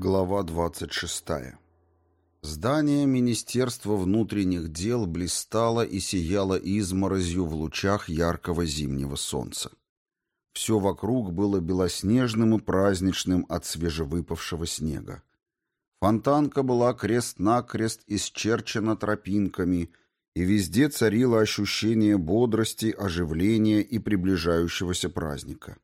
Глава 26. Здание Министерства внутренних дел блистало и сияло изморозью в лучах яркого зимнего солнца. Все вокруг было белоснежным и праздничным от свежевыпавшего снега. Фонтанка была крест-накрест исчерчена тропинками, и везде царило ощущение бодрости, оживления и приближающегося праздника.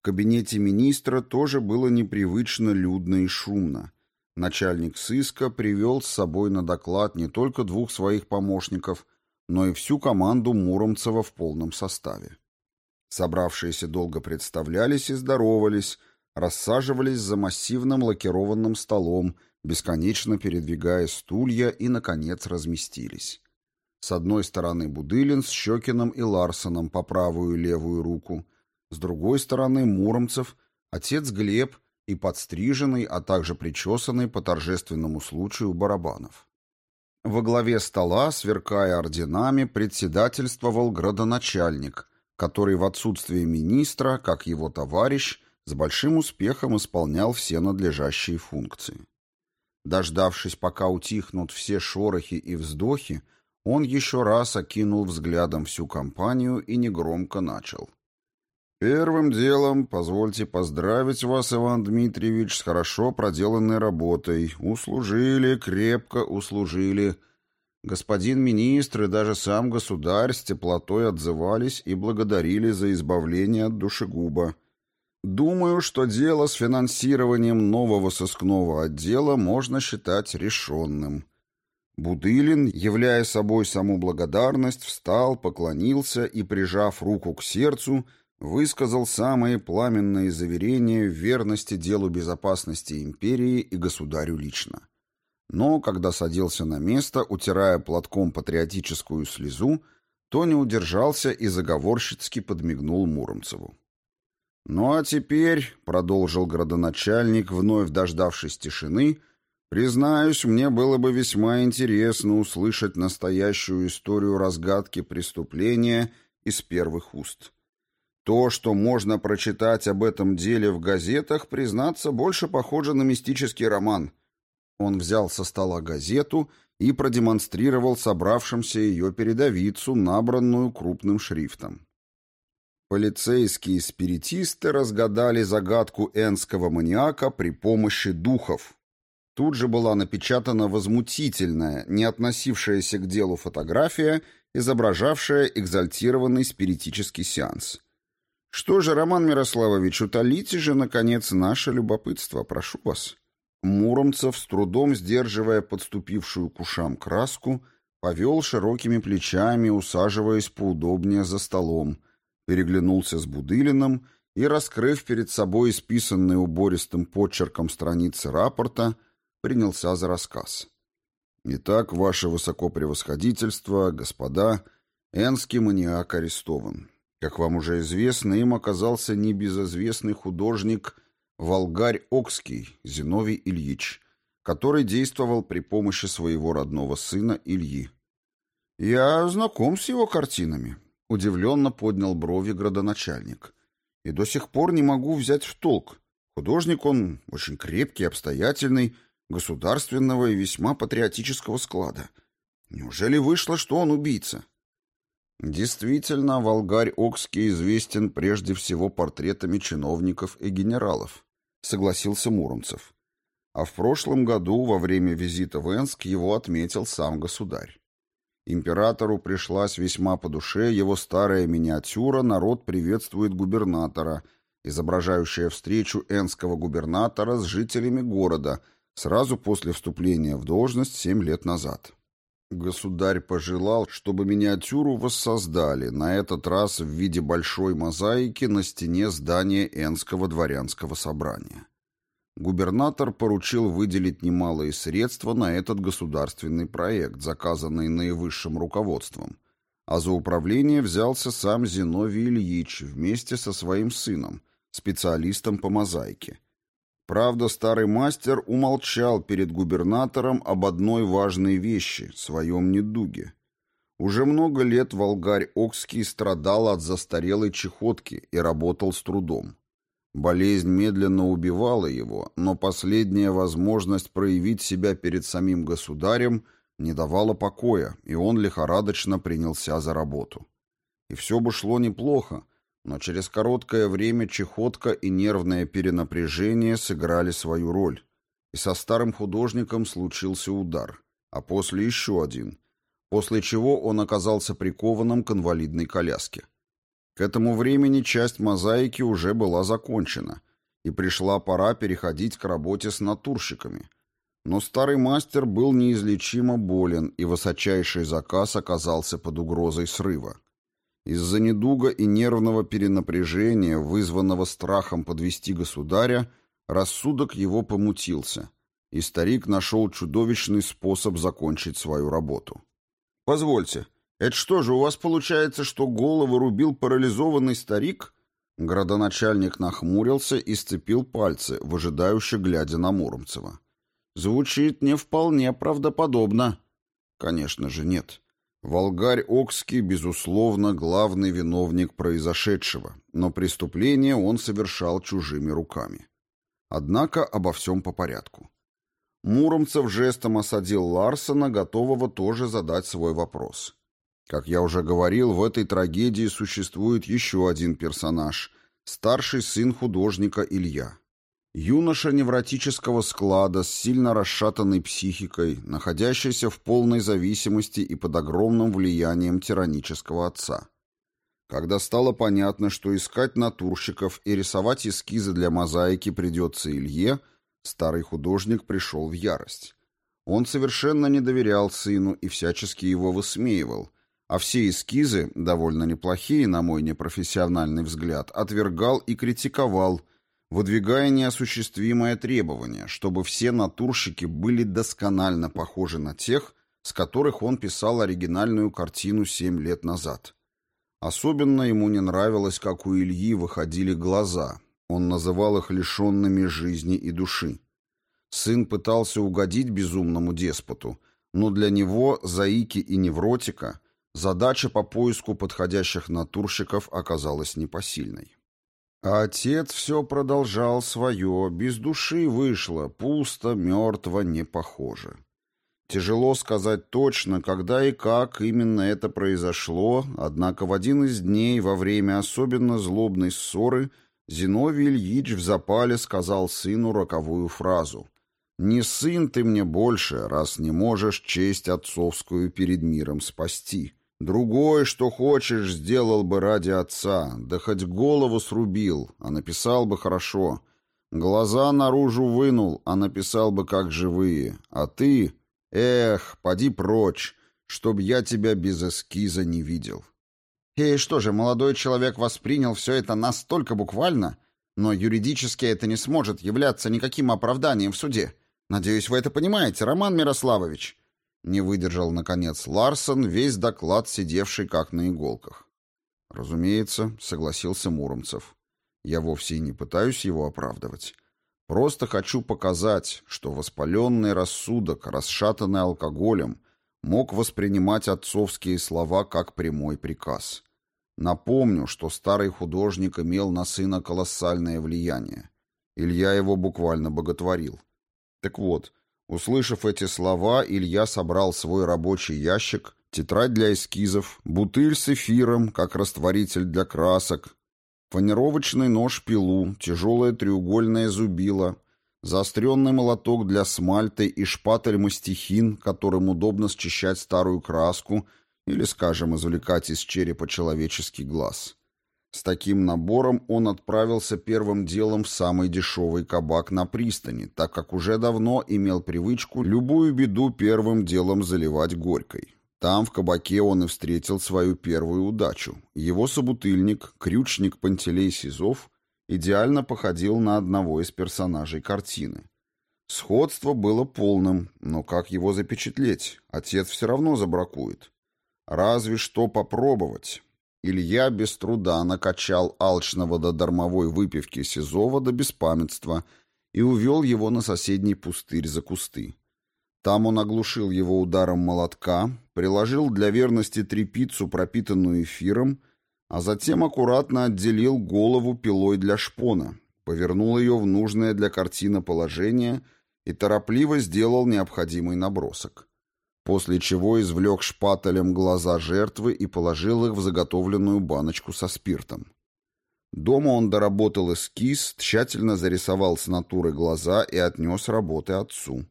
В кабинете министра тоже было непривычно людно и шумно. Начальник сыска привел с собой на доклад не только двух своих помощников, но и всю команду Муромцева в полном составе. Собравшиеся долго представлялись и здоровались, рассаживались за массивным лакированным столом, бесконечно передвигая стулья и, наконец, разместились. С одной стороны Будылин с Щекиным и Ларсоном по правую и левую руку — с другой стороны Муромцев, отец Глеб и подстриженный, а также причесанный по торжественному случаю Барабанов. Во главе стола, сверкая орденами, председательствовал градоначальник, который в отсутствие министра, как его товарищ, с большим успехом исполнял все надлежащие функции. Дождавшись, пока утихнут все шорохи и вздохи, он еще раз окинул взглядом всю компанию и негромко начал. Первым делом позвольте поздравить вас, Иван Дмитриевич, с хорошо проделанной работой. Услужили, крепко услужили. Господин министр и даже сам государь с теплотой отзывались и благодарили за избавление от душегуба. Думаю, что дело с финансированием нового сыскного отдела можно считать решенным. Будылин, являя собой саму благодарность, встал, поклонился и, прижав руку к сердцу, высказал самые пламенные заверения в верности делу безопасности империи и государю лично. Но, когда садился на место, утирая платком патриотическую слезу, то не удержался и заговорщицки подмигнул Муромцеву. «Ну а теперь», — продолжил градоначальник, вновь дождавшись тишины, — «признаюсь, мне было бы весьма интересно услышать настоящую историю разгадки преступления из первых уст». То, что можно прочитать об этом деле в газетах, признаться, больше похоже на мистический роман. Он взял со стола газету и продемонстрировал собравшимся ее передовицу, набранную крупным шрифтом. Полицейские спиритисты разгадали загадку энского маниака при помощи духов. Тут же была напечатана возмутительная, не относившаяся к делу фотография, изображавшая экзальтированный спиритический сеанс. Что же, Роман Мирославович, утолите же, наконец, наше любопытство, прошу вас. Муромцев, с трудом сдерживая подступившую к ушам краску, повел широкими плечами, усаживаясь поудобнее за столом, переглянулся с Будылиным и, раскрыв перед собой исписанные убористым почерком страницы рапорта, принялся за рассказ. «Итак, ваше высокопревосходительство, господа, энский маниак арестован. Как вам уже известно, им оказался небезызвестный художник Волгарь Окский Зиновий Ильич, который действовал при помощи своего родного сына Ильи. «Я знаком с его картинами», — удивленно поднял брови градоначальник. «И до сих пор не могу взять в толк. Художник он очень крепкий, обстоятельный, государственного и весьма патриотического склада. Неужели вышло, что он убийца?» Действительно, Волгарь Окский известен прежде всего портретами чиновников и генералов, согласился Муромцев. А в прошлом году, во время визита в Энск, его отметил сам государь. Императору пришлась весьма по душе его старая миниатюра «Народ приветствует губернатора», изображающая встречу энского губернатора с жителями города сразу после вступления в должность семь лет назад. Государь пожелал, чтобы миниатюру воссоздали, на этот раз в виде большой мозаики на стене здания Энского дворянского собрания. Губернатор поручил выделить немалые средства на этот государственный проект, заказанный наивысшим руководством, а за управление взялся сам Зиновий Ильич вместе со своим сыном, специалистом по мозаике – Правда, старый мастер умолчал перед губернатором об одной важной вещи — своем недуге. Уже много лет Волгарь Окский страдал от застарелой чехотки и работал с трудом. Болезнь медленно убивала его, но последняя возможность проявить себя перед самим государем не давала покоя, и он лихорадочно принялся за работу. И все бы шло неплохо, но через короткое время чехотка и нервное перенапряжение сыграли свою роль, и со старым художником случился удар, а после еще один, после чего он оказался прикованным к инвалидной коляске. К этому времени часть мозаики уже была закончена, и пришла пора переходить к работе с натурщиками. Но старый мастер был неизлечимо болен, и высочайший заказ оказался под угрозой срыва. Из-за недуга и нервного перенапряжения, вызванного страхом подвести государя, рассудок его помутился, и старик нашел чудовищный способ закончить свою работу. «Позвольте, это что же, у вас получается, что голову рубил парализованный старик?» Градоначальник нахмурился и сцепил пальцы, выжидающе глядя на Муромцева. «Звучит не вполне правдоподобно». «Конечно же нет. Волгарь Окский, безусловно, главный виновник произошедшего, но преступление он совершал чужими руками. Однако обо всем по порядку. Муромцев жестом осадил Ларсона, готового тоже задать свой вопрос. Как я уже говорил, в этой трагедии существует еще один персонаж – старший сын художника Илья. Юноша невротического склада с сильно расшатанной психикой, находящийся в полной зависимости и под огромным влиянием тиранического отца. Когда стало понятно, что искать натурщиков и рисовать эскизы для мозаики придется Илье, старый художник пришел в ярость. Он совершенно не доверял сыну и всячески его высмеивал – а все эскизы, довольно неплохие, на мой непрофессиональный взгляд, отвергал и критиковал, выдвигая неосуществимое требование, чтобы все натурщики были досконально похожи на тех, с которых он писал оригинальную картину семь лет назад. Особенно ему не нравилось, как у Ильи выходили глаза, он называл их лишенными жизни и души. Сын пытался угодить безумному деспоту, но для него, заики и невротика – Задача по поиску подходящих натурщиков оказалась непосильной. Отец все продолжал свое, без души вышло, пусто, мертво, не похоже. Тяжело сказать точно, когда и как именно это произошло, однако в один из дней во время особенно злобной ссоры Зиновий Ильич в запале сказал сыну роковую фразу «Не сын ты мне больше, раз не можешь честь отцовскую перед миром спасти». Другой, что хочешь, сделал бы ради отца, да хоть голову срубил, а написал бы хорошо. Глаза наружу вынул, а написал бы как живые. А ты, эх, поди прочь, чтоб я тебя без эскиза не видел. И что же, молодой человек воспринял все это настолько буквально, но юридически это не сможет являться никаким оправданием в суде. Надеюсь, вы это понимаете, Роман Мирославович. Не выдержал, наконец, Ларсон, весь доклад сидевший как на иголках. Разумеется, согласился Муромцев. Я вовсе и не пытаюсь его оправдывать. Просто хочу показать, что воспаленный рассудок, расшатанный алкоголем, мог воспринимать отцовские слова как прямой приказ. Напомню, что старый художник имел на сына колоссальное влияние. Илья его буквально боготворил. Так вот, Услышав эти слова, Илья собрал свой рабочий ящик, тетрадь для эскизов, бутыль с эфиром, как растворитель для красок, фанеровочный нож-пилу, тяжелое треугольное зубило, заостренный молоток для смальты и шпатель-мастихин, которым удобно счищать старую краску или, скажем, извлекать из черепа человеческий глаз. С таким набором он отправился первым делом в самый дешевый кабак на пристани, так как уже давно имел привычку любую беду первым делом заливать горькой. Там, в кабаке, он и встретил свою первую удачу. Его собутыльник, крючник Пантелей Сизов, идеально походил на одного из персонажей картины. Сходство было полным, но как его запечатлеть? Отец все равно забракует. Разве что попробовать. Илья без труда накачал алчного до дармовой выпивки Сизова до беспамятства и увел его на соседний пустырь за кусты. Там он оглушил его ударом молотка, приложил для верности трепицу, пропитанную эфиром, а затем аккуратно отделил голову пилой для шпона, повернул ее в нужное для картины положение и торопливо сделал необходимый набросок. После чего извлек шпателем глаза жертвы и положил их в заготовленную баночку со спиртом. Дома он доработал эскиз, тщательно зарисовал с натуры глаза и отнес работы отцу.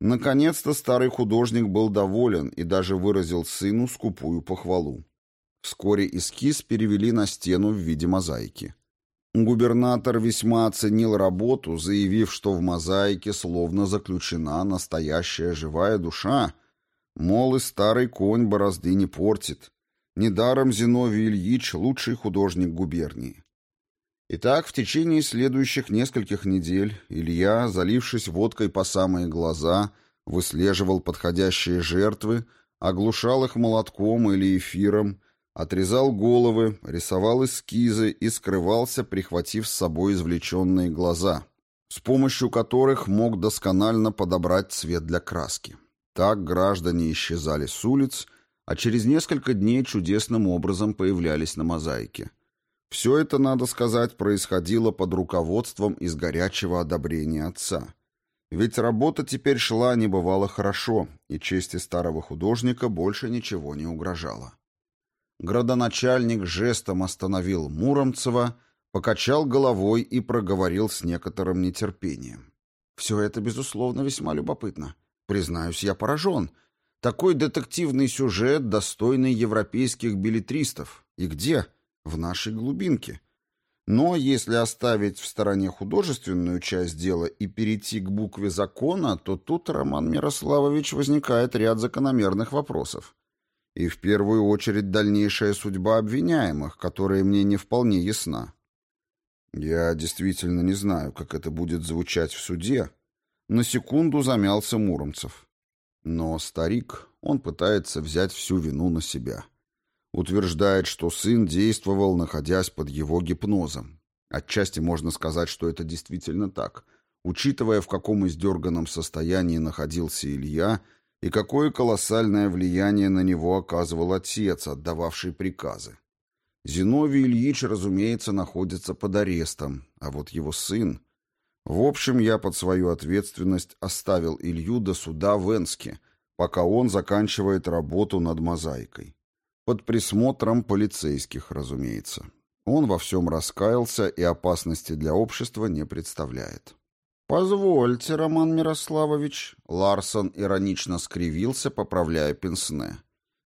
Наконец-то старый художник был доволен и даже выразил сыну скупую похвалу. Вскоре эскиз перевели на стену в виде мозаики. Губернатор весьма оценил работу, заявив, что в мозаике словно заключена настоящая живая душа, мол, и старый конь борозды не портит. Недаром Зиновий Ильич — лучший художник губернии. Итак, в течение следующих нескольких недель Илья, залившись водкой по самые глаза, выслеживал подходящие жертвы, оглушал их молотком или эфиром, отрезал головы, рисовал эскизы и скрывался, прихватив с собой извлеченные глаза, с помощью которых мог досконально подобрать цвет для краски. Так граждане исчезали с улиц, а через несколько дней чудесным образом появлялись на мозаике. Все это, надо сказать, происходило под руководством из горячего одобрения отца. Ведь работа теперь шла небывало хорошо, и чести старого художника больше ничего не угрожало. Градоначальник жестом остановил Муромцева, покачал головой и проговорил с некоторым нетерпением. «Все это, безусловно, весьма любопытно. Признаюсь, я поражен. Такой детективный сюжет, достойный европейских билетристов. И где? В нашей глубинке. Но если оставить в стороне художественную часть дела и перейти к букве закона, то тут, Роман Мирославович, возникает ряд закономерных вопросов. И в первую очередь дальнейшая судьба обвиняемых, которая мне не вполне ясна. Я действительно не знаю, как это будет звучать в суде. На секунду замялся Муромцев. Но старик, он пытается взять всю вину на себя. Утверждает, что сын действовал, находясь под его гипнозом. Отчасти можно сказать, что это действительно так, учитывая, в каком издерганном состоянии находился Илья и какое колоссальное влияние на него оказывал отец, отдававший приказы. Зиновий Ильич, разумеется, находится под арестом, а вот его сын... В общем, я под свою ответственность оставил Илью до суда в Энске, пока он заканчивает работу над мозаикой. Под присмотром полицейских, разумеется. Он во всем раскаялся и опасности для общества не представляет. «Позвольте, Роман Мирославович», — Ларсон иронично скривился, поправляя пенсне.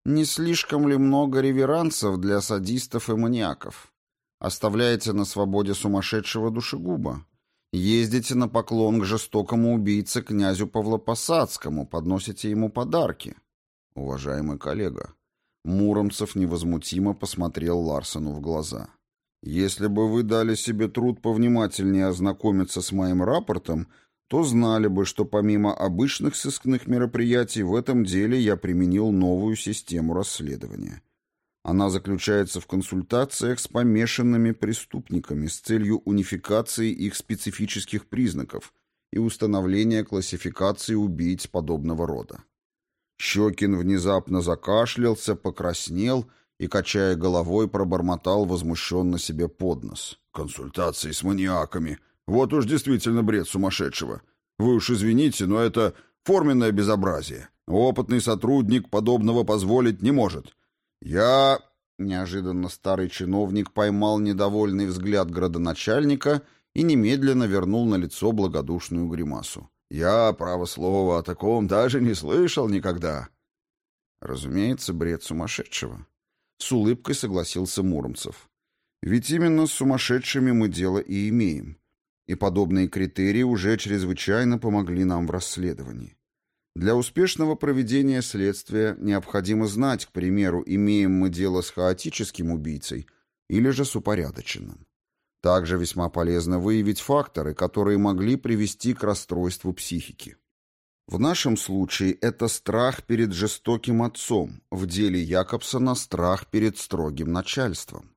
«Не слишком ли много реверансов для садистов и маньяков? Оставляете на свободе сумасшедшего душегуба? Ездите на поклон к жестокому убийце князю Павлопосадскому, подносите ему подарки?» «Уважаемый коллега», Муромцев невозмутимо посмотрел Ларсону в глаза. Если бы вы дали себе труд повнимательнее ознакомиться с моим рапортом, то знали бы, что помимо обычных сыскных мероприятий в этом деле я применил новую систему расследования. Она заключается в консультациях с помешанными преступниками с целью унификации их специфических признаков и установления классификации убийц подобного рода. Щекин внезапно закашлялся, покраснел и, качая головой, пробормотал возмущенно себе под нос. «Консультации с маниаками. Вот уж действительно бред сумасшедшего. Вы уж извините, но это форменное безобразие. Опытный сотрудник подобного позволить не может. Я...» Неожиданно старый чиновник поймал недовольный взгляд градоначальника и немедленно вернул на лицо благодушную гримасу. «Я, право слово, о таком даже не слышал никогда». Разумеется, бред сумасшедшего. С улыбкой согласился Муромцев. Ведь именно с сумасшедшими мы дело и имеем. И подобные критерии уже чрезвычайно помогли нам в расследовании. Для успешного проведения следствия необходимо знать, к примеру, имеем мы дело с хаотическим убийцей или же с упорядоченным. Также весьма полезно выявить факторы, которые могли привести к расстройству психики. В нашем случае это страх перед жестоким отцом, в деле Якобсона страх перед строгим начальством.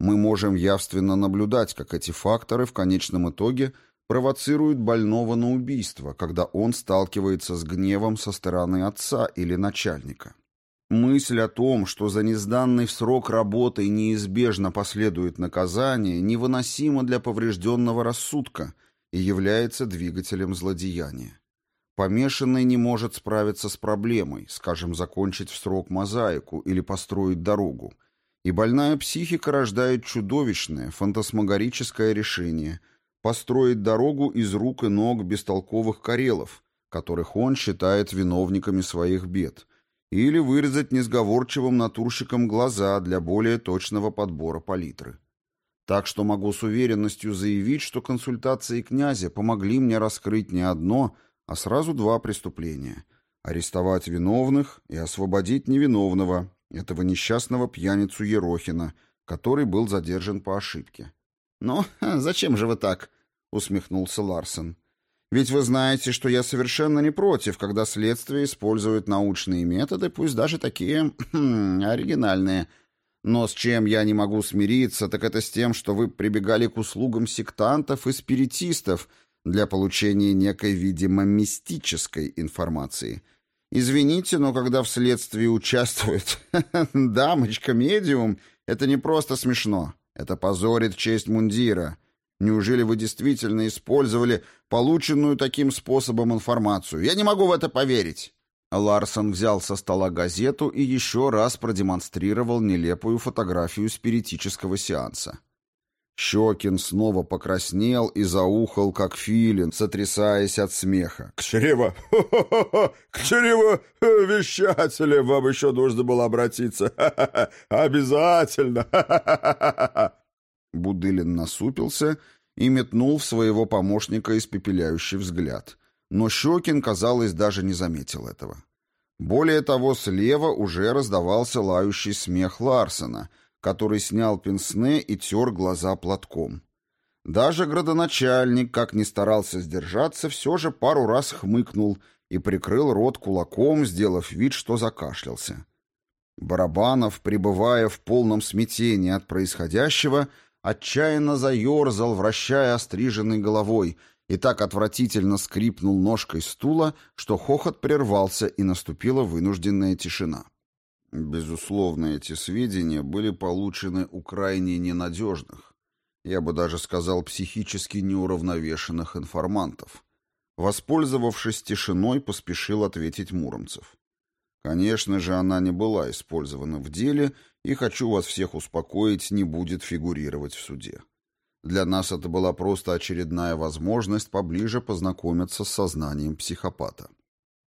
Мы можем явственно наблюдать, как эти факторы в конечном итоге провоцируют больного на убийство, когда он сталкивается с гневом со стороны отца или начальника. Мысль о том, что за незданный срок работы неизбежно последует наказание, невыносима для поврежденного рассудка и является двигателем злодеяния. Помешанный не может справиться с проблемой, скажем, закончить в срок мозаику или построить дорогу, и больная психика рождает чудовищное, фантасмагорическое решение построить дорогу из рук и ног бестолковых карелов, которых он считает виновниками своих бед, или вырезать несговорчивым натурщиком глаза для более точного подбора палитры. Так что могу с уверенностью заявить, что консультации князя помогли мне раскрыть не одно, а сразу два преступления – арестовать виновных и освободить невиновного, этого несчастного пьяницу Ерохина, который был задержан по ошибке. «Ну, зачем же вы так?» — усмехнулся Ларсен. «Ведь вы знаете, что я совершенно не против, когда следствие использует научные методы, пусть даже такие оригинальные. Но с чем я не могу смириться, так это с тем, что вы прибегали к услугам сектантов и спиритистов для получения некой, видимо, мистической информации». Извините, но когда в следствии участвует дамочка-медиум, это не просто смешно. Это позорит честь мундира. Неужели вы действительно использовали полученную таким способом информацию? Я не могу в это поверить. Ларсон взял со стола газету и еще раз продемонстрировал нелепую фотографию спиритического сеанса. Щекин снова покраснел и заухал, как филин, сотрясаясь от смеха. «К! К чреву вещателя вам еще нужно было обратиться! Обязательно!» Будылин насупился и метнул в своего помощника испепеляющий взгляд. Но Щекин, казалось, даже не заметил этого. Более того, слева уже раздавался лающий смех Ларсена — который снял пенсне и тер глаза платком. Даже градоначальник, как ни старался сдержаться, все же пару раз хмыкнул и прикрыл рот кулаком, сделав вид, что закашлялся. Барабанов, пребывая в полном смятении от происходящего, отчаянно заерзал, вращая остриженной головой, и так отвратительно скрипнул ножкой стула, что хохот прервался, и наступила вынужденная тишина. Безусловно, эти сведения были получены у крайне ненадежных, я бы даже сказал, психически неуравновешенных информантов. Воспользовавшись тишиной, поспешил ответить Муромцев. Конечно же, она не была использована в деле, и, хочу вас всех успокоить, не будет фигурировать в суде. Для нас это была просто очередная возможность поближе познакомиться с сознанием психопата.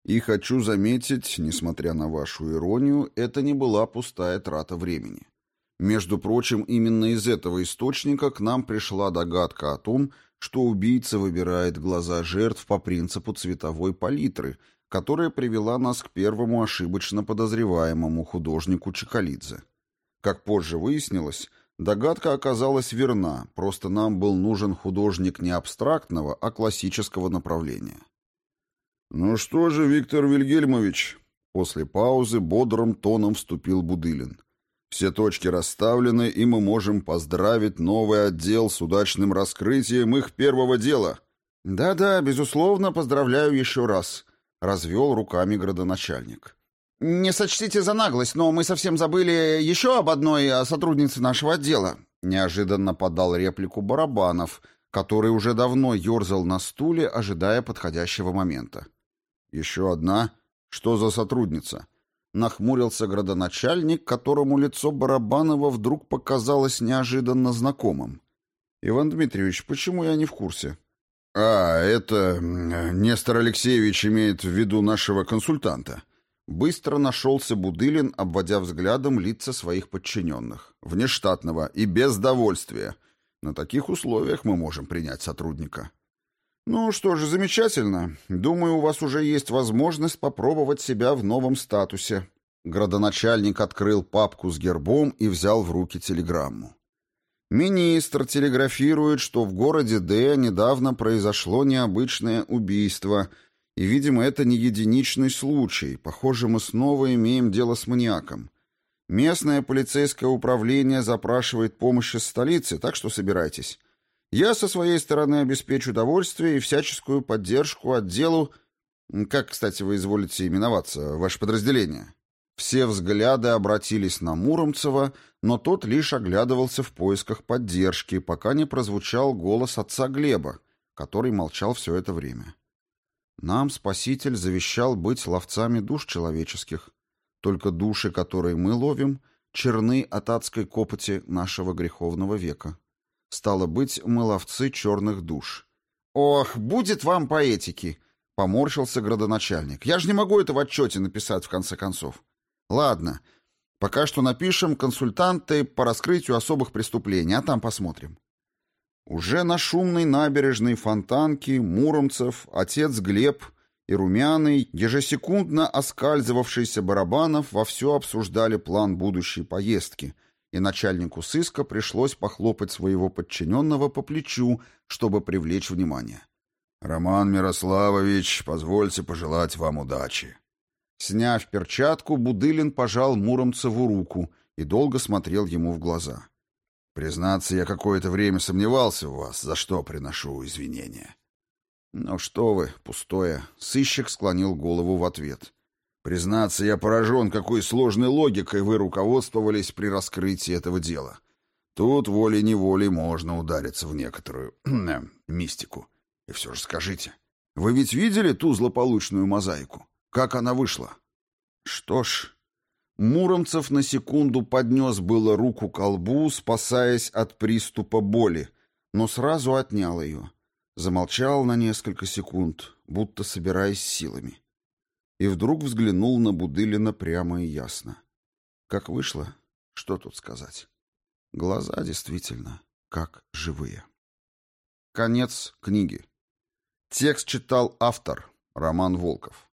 И хочу заметить, несмотря на вашу иронию, это не была пустая трата времени. Между прочим, именно из этого источника к нам пришла догадка о том, что убийца выбирает глаза жертв по принципу цветовой палитры, которая привела нас к первому ошибочно подозреваемому художнику Чекалидзе. Как позже выяснилось, догадка оказалась верна, просто нам был нужен художник не абстрактного, а классического направления. «Ну что же, Виктор Вильгельмович?» После паузы бодрым тоном вступил Будылин. «Все точки расставлены, и мы можем поздравить новый отдел с удачным раскрытием их первого дела». «Да-да, безусловно, поздравляю еще раз», — развел руками градоначальник. «Не сочтите за наглость, но мы совсем забыли еще об одной сотруднице нашего отдела», — неожиданно подал реплику Барабанов, который уже давно ерзал на стуле, ожидая подходящего момента. «Еще одна? Что за сотрудница?» Нахмурился градоначальник, которому лицо Барабанова вдруг показалось неожиданно знакомым. «Иван Дмитриевич, почему я не в курсе?» «А, это... Нестор Алексеевич имеет в виду нашего консультанта». Быстро нашелся Будылин, обводя взглядом лица своих подчиненных. «Внештатного и без довольствия. На таких условиях мы можем принять сотрудника». «Ну что же, замечательно. Думаю, у вас уже есть возможность попробовать себя в новом статусе». Градоначальник открыл папку с гербом и взял в руки телеграмму. Министр телеграфирует, что в городе Д недавно произошло необычное убийство, и, видимо, это не единичный случай. Похоже, мы снова имеем дело с маньяком. Местное полицейское управление запрашивает помощь из столицы, так что собирайтесь. Я со своей стороны обеспечу удовольствие и всяческую поддержку отделу... Как, кстати, вы изволите именоваться, ваше подразделение? Все взгляды обратились на Муромцева, но тот лишь оглядывался в поисках поддержки, пока не прозвучал голос отца Глеба, который молчал все это время. Нам Спаситель завещал быть ловцами душ человеческих. Только души, которые мы ловим, черны от адской копоти нашего греховного века. Стало быть, мы ловцы черных душ. «Ох, будет вам поэтики!» — поморщился градоначальник. «Я же не могу это в отчете написать, в конце концов. Ладно, пока что напишем консультанты по раскрытию особых преступлений, а там посмотрим». Уже на шумной набережной Фонтанки Муромцев, отец Глеб и Румяный, ежесекундно оскальзывавшийся Барабанов, вовсю обсуждали план будущей поездки, и начальнику сыска пришлось похлопать своего подчиненного по плечу, чтобы привлечь внимание. «Роман Мирославович, позвольте пожелать вам удачи». Сняв перчатку, Будылин пожал Муромцеву руку и долго смотрел ему в глаза. Признаться, я какое-то время сомневался в вас, за что приношу извинения. Ну что вы, пустое. Сыщик склонил голову в ответ. Признаться, я поражен, какой сложной логикой вы руководствовались при раскрытии этого дела. Тут волей-неволей можно удариться в некоторую мистику. И все же скажите, вы ведь видели ту злополучную мозаику? Как она вышла? Что ж, Муромцев на секунду поднес было руку к колбу, спасаясь от приступа боли, но сразу отнял ее. Замолчал на несколько секунд, будто собираясь силами. И вдруг взглянул на Будылина прямо и ясно. Как вышло, что тут сказать? Глаза действительно как живые. Конец книги. Текст читал автор Роман Волков.